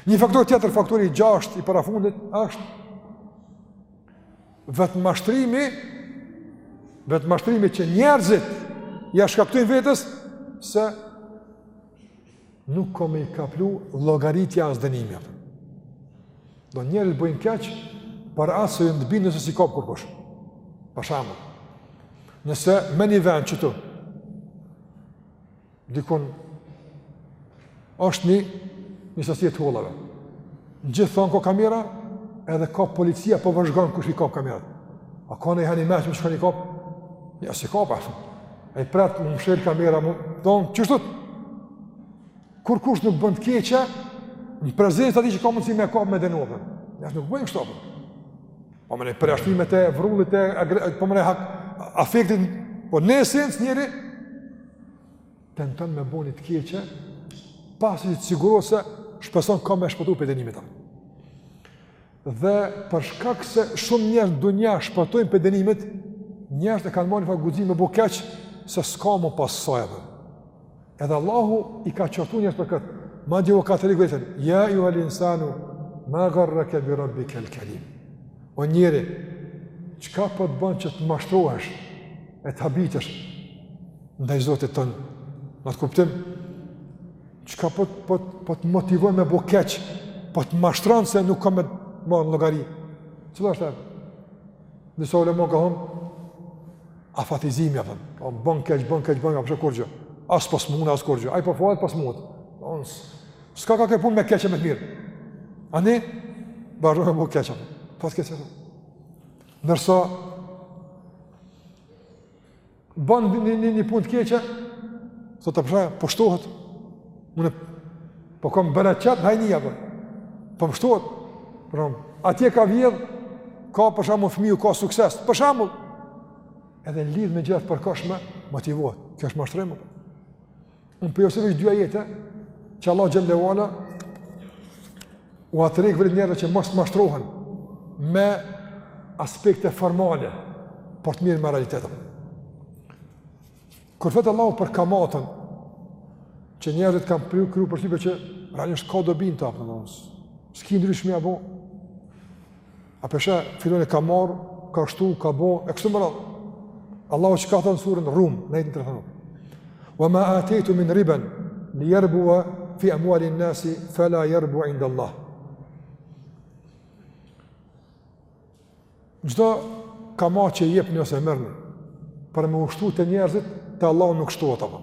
Një faktor tjetër, faktori i gjashtë i parafundit është vetëmashtrimi, vetëmashtrimi që njerëzit ia shkaktojnë vetes se nuk ka me i kaplu llogaritja as dënimi. Do njerëz bëjnë keq, për arsye se janë të bindun se s'i kap kurkush. Për shembull, nëse me një vend qitu dikun, është një, një sasi e t'hollave. Gjithë thonë ka kamera, edhe ka policia po vëzhgon kush i kap kamerat. A ka naj hajn i mençëm shkon i kap? Ja, s'i kap, ashtë. Ai pret me u mshel kamera kupton, qështu. Kurkush nuk bën të keqe, në prezencë të atij që ka mundësi me kap me dënu. Njerëz nuk bëjnë kështu. Po me do përjashtime të vrullit e po më ne hak afektit, po në esencë njeri tenton me bo ni të keqe, pasi që të sigurohet se shpreson ka me shpëtu prej dënimit atë. Dhe për shkak se shumë njerëz në dunja shpëtojnë prej dënimit, njerëz e kanë marrë at guxim me bo keq se s'ka më pasoja. Edhe Allahu i ka qortu njerëz për këtë. Madje u ka tërheq vërejtjen, ja ejjuhel insanu ma garreke bi rabbikel kerim. O njeri, çka po të bën që të mashtrohesh e të habitesh ndaj Zotit tënd? Në atë kuptim, Çka po po po të motivon me bo keq, po të mashtron se nuk ka më më llogari. Çfarë është ajo? Në sa ulëmo ka hum afatizimi apo po bën keq, bën keq, bën apo kurgjë. As pas mund as kurgjë. Ai po fal pas mund. On s'ka ka ke punë me të keqe me të mirë. Ani baro me bo keq. Po të keq. Nërsa bën një një një punë të keqe, thotë për shembull, po shtohet, unë po kom bërë qatë hajni, po, po më shtohet, për shembull, atje ka vjedhë, ka për shembull fëmiju ka sukses, për shembull, edhe lidhet me gjëra të përkohshme, motivohet, kjo është mashtrim, Unë po ju sjell veç dy ajete, që Allahu xhele ve ala ua tërheq vërejtjen njerëzve që mos të mashtrohen me aspekte formale, por të merren me realitetin. Kur flet Allahu për kamatën, që njerëzit kanë kriju përshtypje që realisht ka dobi në të apo nëse s'ki ndryshim, apo, A për shembull filani ka marr, ka shtu, ka bo, e kështu me radhë. Allahu çka thotë në suren Rum, në ajetin tridhjetë e nëntë. Wa ma atejtu min riben, li jërbu wa fi amualin nasi, fe la jërbu wa inda Allah. Çdo kamatë që jepni ose merrni, për me u shtu te njerëzit, te Allahu nuk shtohet apo.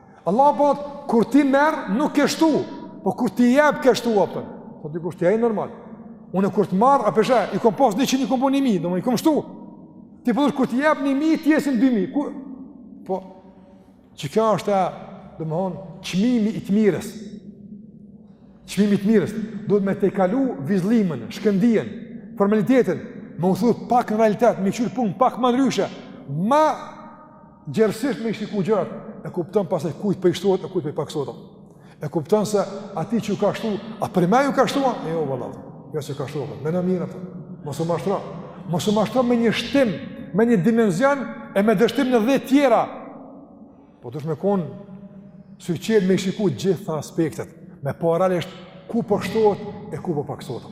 Allahu po thotë, kur ti merr, nuk ke shtu, po kur ti jep, ke shtu, apo. Po thotë dikush, ti je normal. Unë kur të marr, për shembull, i kom pas njëqind, i kom bo një mijë, domethënë i kom shtu. Ti po thu kur t'i jap një mijë, të jesin dy mijë. Kur... Po, qikjo është e, domethonë, çmimi i të mirës. Çmimi i të mirës. Duhet me tejkalu vizlimën, shkëndijën, formalitetin, me u thellu pak në realitet, me i kqyrë punët pak më ndryshe, ma Gjerësisht me i shiku gjërat, e kupton pasaj kujt po po i shtohet e kujt po po i paksohet. E kupton se aty që ju ka shtu, a përnime ju ka shtu? E jo, vallahi, jo që ka shtu, me në mirë atë, mos u mashtro. Mos u mashtro me një shtim, me një dimenzion e me dështim në dhjetë tjera. Po duhesh me konë syçelë me i shiku gjitha aspektet, me pa realisht ku po po shtohet e ku po po paksohet.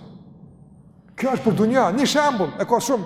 Kjo është për dunja, një shembul, e ka shumë,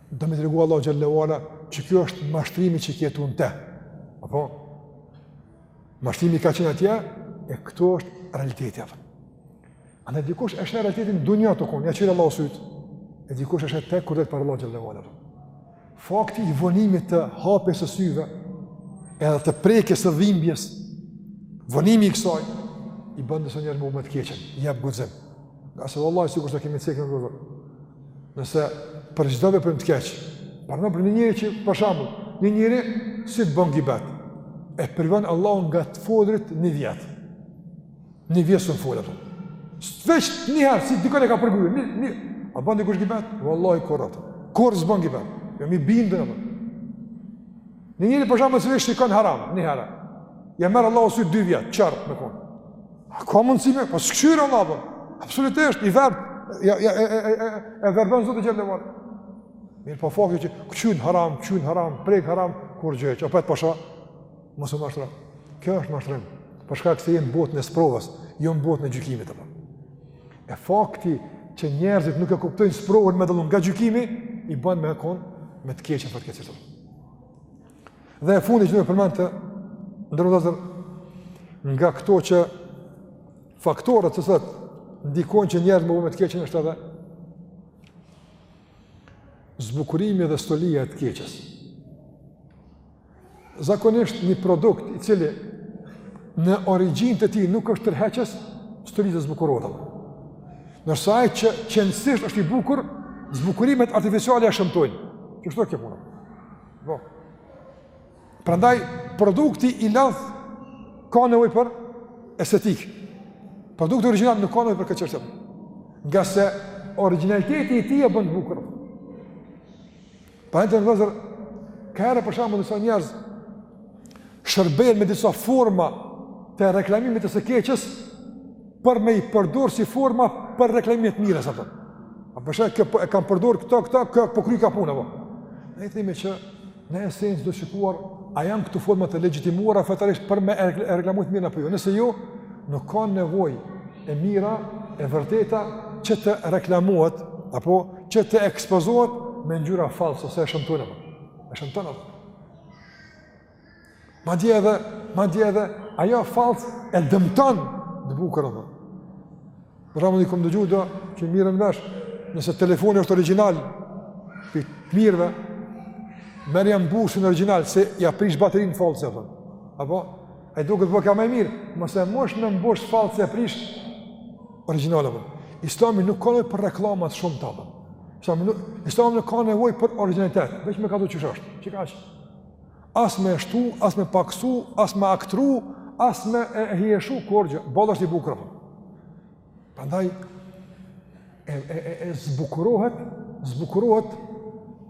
Do me tregu Allahu xhele ve ala që kjo është mashtrimi që ke jetu në të. Apo? Mashtrimi ka qenë atje, e këtu është realiteti apo. Ani dikush është në realitetin dunja të konë, ia çel Allahu sytë, e dikush është te kur del para Allahut xhele ve ala. Fakti i vonimit të hapjes së syve, edhe të prekjes së dhimbjes, vonimi i kësaj, i bën disa njerëz më më të keqen, u jep guxim. Ngase vallahi, sikurse kemi cekë në të dhërë. Nëse për çdo vepër të keqe, për një, për një njeri që për shembull, një njeri si të bën gibet, e privon Allahu nga të folurit një vjet. Një vjet s'un fol. Se veç njëherë, si dikën e ka përgoju, një, një, a bën dikush gibet? Vallahi, kurrë. Kurrë s'bën gibet. Jo mi bindë në Një njeri për shembull si shikon haram, një herë. Ja merr Allahu sytë dy vjet, qorr me konë. A ka mundësi me? Po së këshyrë Allah, po. Absolutisht, e verbon. Ja, ja, e, e, e, e verbon Zoti xhele ve ala. Mirëpo fakti që këqyr haram, këqyr haram, prek haram, kurgjë hiç. Opet po sheh, po mos u mashtro. Kjo është mashtrim. Për shkak se jemi në botën e sprovës, jo në botën e gjykimit. Apo. E fakti që njerëzit nuk e kuptojnë sprovën me dallu nga gjykimi, i bën me konë me të keqen për këtë çështje. Dhe e fundi që du me përmend, të nderuar, nga këto që faktorët të cilët ndikojnë që njerëzit me konë me të keqen është edhe zbukurimi dhe stolia e të keqes. Zakonisht një produkt i cili në origjinë të tij nuk është tërheqës, stoliset, zbukurohet. Ndërsa ai që qenësisht është i bukur, zbukurimet artificiale e shëmtojnë. Qeshtu kjo puna? Po. Prandaj, produkti i ladh ka nevojë për estetikë. Produkti origjinal nuk ka nevojë për këtë çështje. Ngase origjinaliteti i tij e bën të bukur. Pra, të nderuar, ka herë për shembull disa njerëz, shërbehen me disa forma të reklamimit të së keqës, për me i përdorë si forma për reklamim të mirës, sa tëmë. A përshë e, e kam përdorë këta, këta, këta, po kryka punë, apo. Ne i themi që, në esencë do shikuar, a janë këto forma të legjitimuara fetarisht për me e reklamu të mirën apo jo. Nëse jo, nuk ka nevojë e mira, e vërteta, që të reklamohet, apo, që të ekspozohet me ngjyra false se e shëmtojnë apo. E shëmton apo. Madje edhe, madje edhe, ajo fallc e dëmton të bukurën apo. Për shembull i kam dëgju do që marrin vesh, nëse telefoni është origjinal, për të mirëve, merrja mbushësin origjinal, se ja prish baterinë fallci, apo, apo, Ai duket po ka më mirë, mos e mbush me mbushës fallc se e prish origjinalen po. Islami nuk ka nevojë për reklama të shumta, apo. Islami nuk Islami nuk ka nevojë për origjinalitet, veç me kanë qysh është. Qekaq. As me shtu, as me paksu, as me aktru, as me e hijeshu kurgjë. Boll është i bukur. Prandaj e e e, e zbukurohet, zbukurohet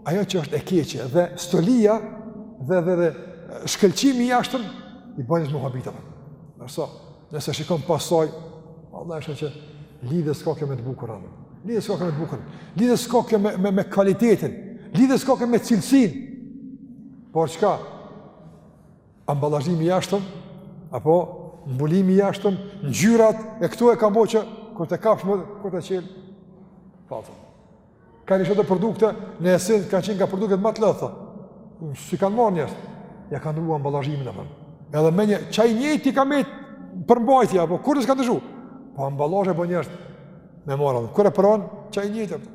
ajo që është e keqe dhe stolia dhe dhe, dhe shkëlqimi i jashtëm i bën njerëzit mu habit. Ndërsa nëse shikon pastaj, Allah është që lidhje s'ka kjo me të bukurën. Lidhje s'ka kjo me të bukurën. Lidhje s'ka kjo me me, me kualitetin. Lidhje s'ka kjo me cilësinë. Por çka? Ambalazhimi i jashtëm, apo mbulimi i jashtëm, ngjyrat e këto e ka bo që kur ta kapsh më kur ta çel. Fals. Ka një shëtë produkte, në esencë, ka qenë ka produkte ma të lodhta. Si kanë marrë njerëz, ia kanë ndrru ambalazhimin apo. Edhe me një, çaj i njëjtë i ka mbet përmbajtja, apo kurgjo s'ka ndryshu. Po ambalazhi po njerëz, me marrë, kur e provon, çaj i njëjtë apo.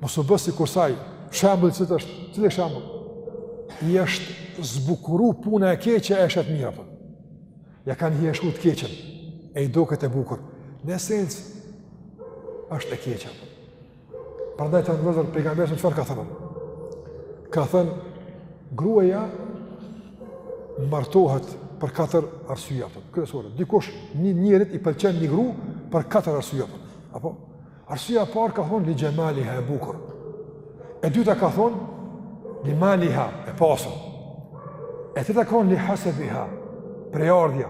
Mos u bë sikur ai, shembulli i cilit është, cili shembull? I është zbukuru puna e keqe e e sheh të mirë, apo. Ia kanë hijeshu të keqen, e i doket e bukur. Në esencë, është e keqe, apo. Prandaj të nderuar vëllezër, pejgamberi alejhi selam çfarë ka thënë? Ka thënë, gruaja martohet për katër arsye apo kryesore. Dikush një njerit i pëlqen një grua për katër arsye apo. Apo Arsyeja e parë ka thonë li xhemaliha e bukur. E dyta ka thonë li maliha e pasur. E treta ka thonë li hasebiha prejardhja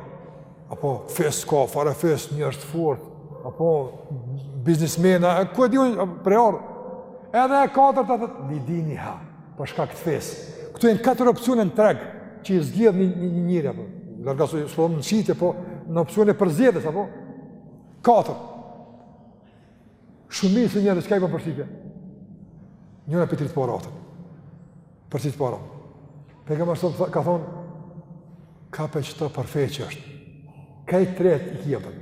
apo fis ka farefis njish të fortë apo biznesmena e ku e di un prejardhja. Edhe e katërta thotë li diniha për shkak të fesë. Këto janë katër opsione në treg që i zgjedh një një, një njeri apo larg asaj s'po më shitet po në opsione përzgjedhëse apo katër Shumicës së njerëzve çka i bën përshtypje. Njëra prej tri të parave. Prej tri të para. Pejgamberi alejhi selam ka thon kape ato për fe që është. Ka i tret i kjetër.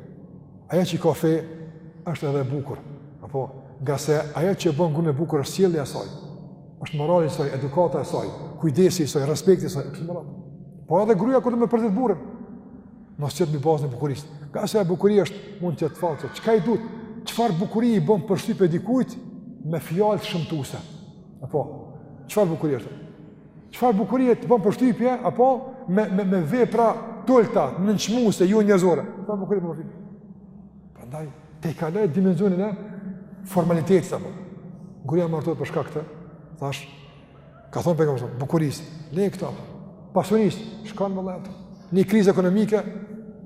Ajo që ka fe është edhe e bukur. Apo ngase ajo që bën gruan e bukur është sjellja e saj. Është morali i saj, edukata e saj, kujdesi i saj, respekti i saj, kështu me radhë. Po edhe gruaja kur do me përzgjedh burrin. Mos zgjedh mbi bazën e bukurisë. Ngase bukuria është mund të jetë fals, çka i duhet, çfarë bukurie i bën përshtypje dikujt me fjalë të shëmtuese. Apo, çfarë bukurie është? Çfarë bukurie të bën përshtypje, apo, me, me, me vepra të ulta, nënçmuese jo njerëzore. Çfarë bukurie përshtypje? Prandaj, tejkaloje dimensionin e formalitetit, apo. Gruaja martohet për shkak të, thash, Ka thonë pejgamberi as bukurisë, le këto. Pasurisë, shkon më lehtë. Ni krizë ekonomike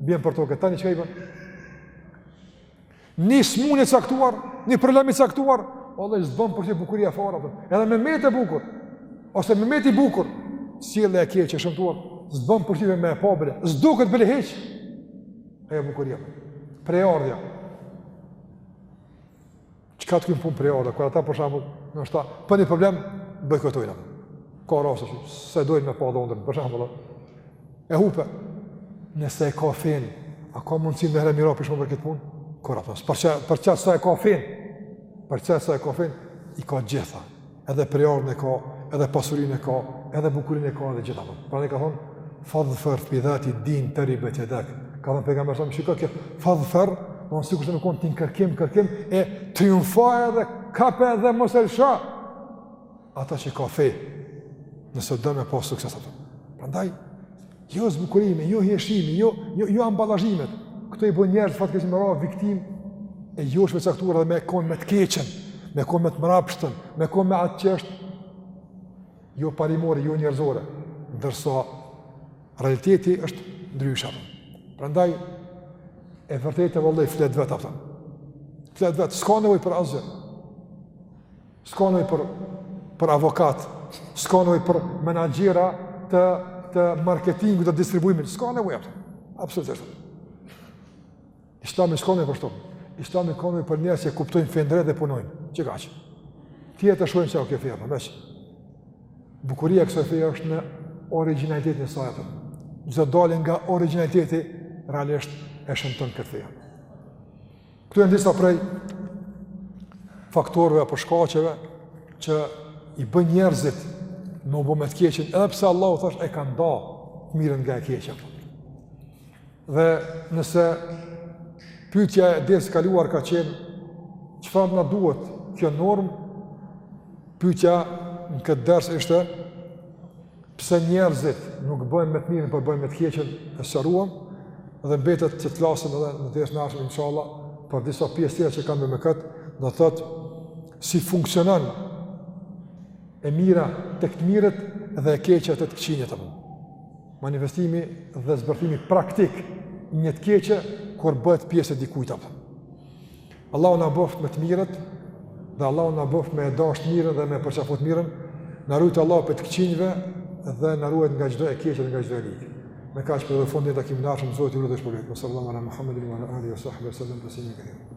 bjen për tokë tani çka i bën? Ni smunje e caktuar, ni problem i caktuar, edhe s'bon punë bukuria fare. Edhe me metë e bukur ose me metë i bukur, sjellja e keqe e shëmtuar, s'bon për me e pa bre, s'duket bile hiç. Ajo bukuria. Prejardhja. Çka të kryn punë prejardhja, kur ata për shembull, nëse është ta, për një problem, bojkotojnë atë. Ka raste, s'e dojnë me pa dhondrin, për shembull. E hupe, nëse e ka fenë, a ka mundësi me u mirëpa shumë për këtë punë? Ka raste, për që, për që sa e ka fenë, për që sa e ka fenë, i ka gjitha. edhe prejardhjen e ka, edhe pasurin e ka, edhe bukurin e ka, edhe gjitha për. Prandaj ka thonë, fadhfer bi dhati din teribet jedak. Ka thonë, pejgamberi thonë, shiko kjo, fadhfer, sikurse me konë, ti në kërkim, kërkim, e triumfo edhe, kape edhe mos e lësho. Atë që ka fe, nëse do me pas sukses ato. Prandaj, Jo zbukurimi, jo hijeshimi, jo, jo, jo ambalazhimet. Këto i bojnë njerëzit fatkeqësisht me ra viktim e joshjeve të caktuara dhe me kon me të keqen, me kon me të mrapshtën, me kon me atë që është jo parimore, jo njerëzore. Ndërsa realiteti është ndryshe. Prandaj e vërteta vëlla flet vetë atë. Flet vetë, s'ka nevojë për asgjë. S'ka nevojë për për avokat, s'ka nevojë për menaxhera të të marketingut dhe distribuimit, s'ka nevojë atë. Absolutisht. Islami s'ka nevojë për to. Islami ka nevojë për njerëz që kuptojnë fenë drejt dhe punojnë. Qikaq. Tjerët e shohin se o kjo feja, përveç. Bukuria e kësaj feje është në origjinalitetin e saj atë. Çdo dalje nga origjinaliteti, realisht e shëmton këtë fe. Këto janë disa prej faktorëve apo shkaqeve që i bëjnë njerëzit me u bë me të keqen, edhe pse Allahu thashë e ka nda të mirën nga e keqja. Dhe nëse pytja e dersit kaluar ka qenë, çfarë na duhet kjo normë, pytja në këtë ders ishte, Pse njerëzit nuk bëjnë me të mirën, por bëjnë me të keqen, e sqaruam dhe mbetet që të flasim edhe në dersin e ardhshëm inshallah për disa pjesë tjera që kanë të bëjnë me kët, do të thotë si funksionon e mira tek të mirët dhe e keqja tek të këqinjët apo. Manifestimi dhe zbërthimi praktik i një të keqe kur bëhet pjesë e dikujt apo. Allahu na bëftë më të mirët dhe Allahu na bëftë me e dashtë mirën dhe me përqafu të mirën, na ruajtë Allahu prej të këqinjve dhe na ruajtë nga çdo e keqe e nga çdo e ligë. Me kaq për deri në takimin e ardhshëm, Zotë i rrët është për lejtë. Wa sallam ala Muhammedin wa ala alihi wa sahbihi wa sallam teslimen kethira.